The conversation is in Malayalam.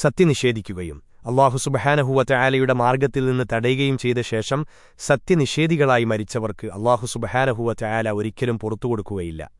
സത്യനിഷേധിക്കുകയും അള്ളാഹു സുബഹാനഹുവറ്റ മാർഗത്തിൽ നിന്ന് തടയുകയും ചെയ്ത ശേഷം സത്യനിഷേധികളായി മരിച്ചവർക്ക് അള്ളാഹു സുബഹാനഹുവറ്റ ഒരിക്കലും പുറത്തുകൊടുക്കുകയില്ല